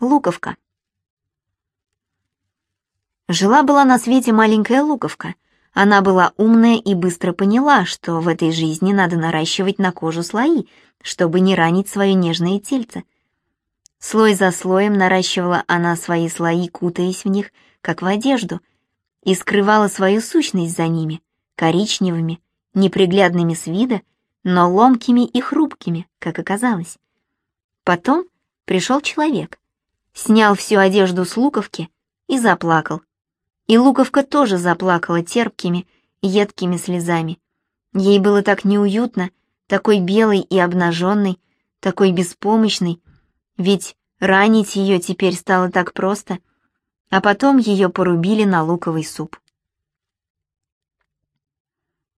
Луковка. Жила-была на свете маленькая луковка. Она была умная и быстро поняла, что в этой жизни надо наращивать на кожу слои, чтобы не ранить свое нежное тельце. Слой за слоем наращивала она свои слои, кутаясь в них, как в одежду, и скрывала свою сущность за ними, коричневыми, неприглядными с вида, но ломкими и хрупкими, как оказалось. Потом пришел человек, снял всю одежду с луковки и заплакал. И луковка тоже заплакала терпкими, едкими слезами. Ей было так неуютно, такой белой и обнаженной, такой беспомощной, ведь ранить ее теперь стало так просто, а потом ее порубили на луковый суп.